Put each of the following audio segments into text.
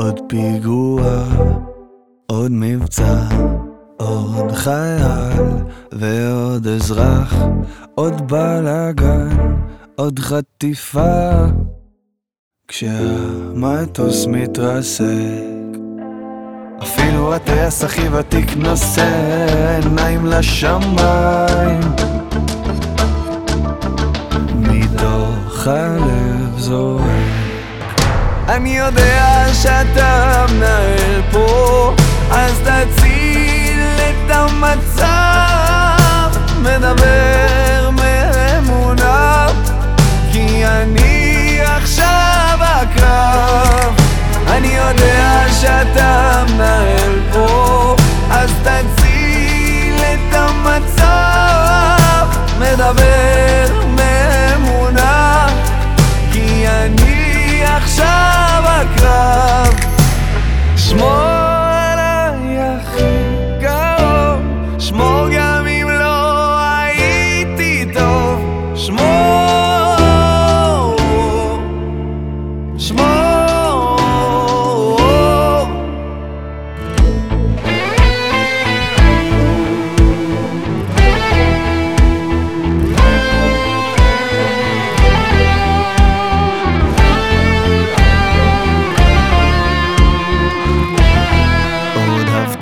עוד פיגוע, עוד מבצע, עוד חייל ועוד אזרח, עוד בלאגן, עוד חטיפה. כשהמטוס מתרסק, אפילו הטייס הכי ותיק נושא עיניים לשמיים. מתוך הלב זורק אני יודע שאתה אז תציל את המצב. מדבר מאמונה, כי אני עכשיו הקרב. אני יודע שאתה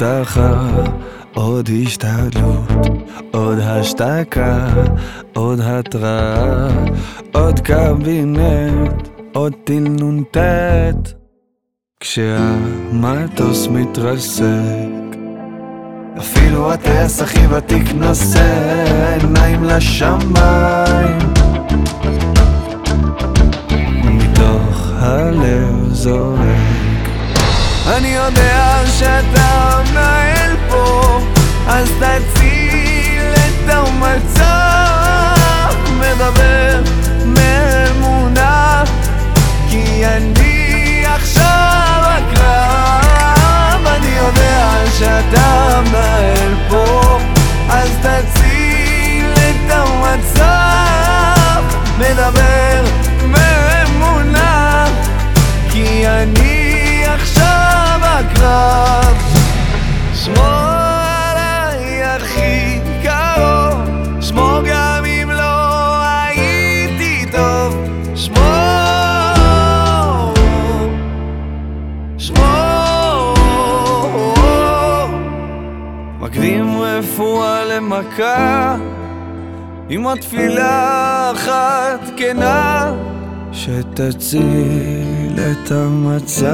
הבטחה, עוד השתדלות, עוד השתקה, עוד התראה, עוד קבינט, עוד טיל נ"ט. כשהמטוס מתרסק, אפילו הטייס הכי ותיק נושא עיניים לשמיים. מתוך הלב זורק אני יודע שאתה מנהל פה, אז תציל את המצב. שמור. מקדים רפואה למכה עם עוד תפילה אחת כנה שתציל את המצב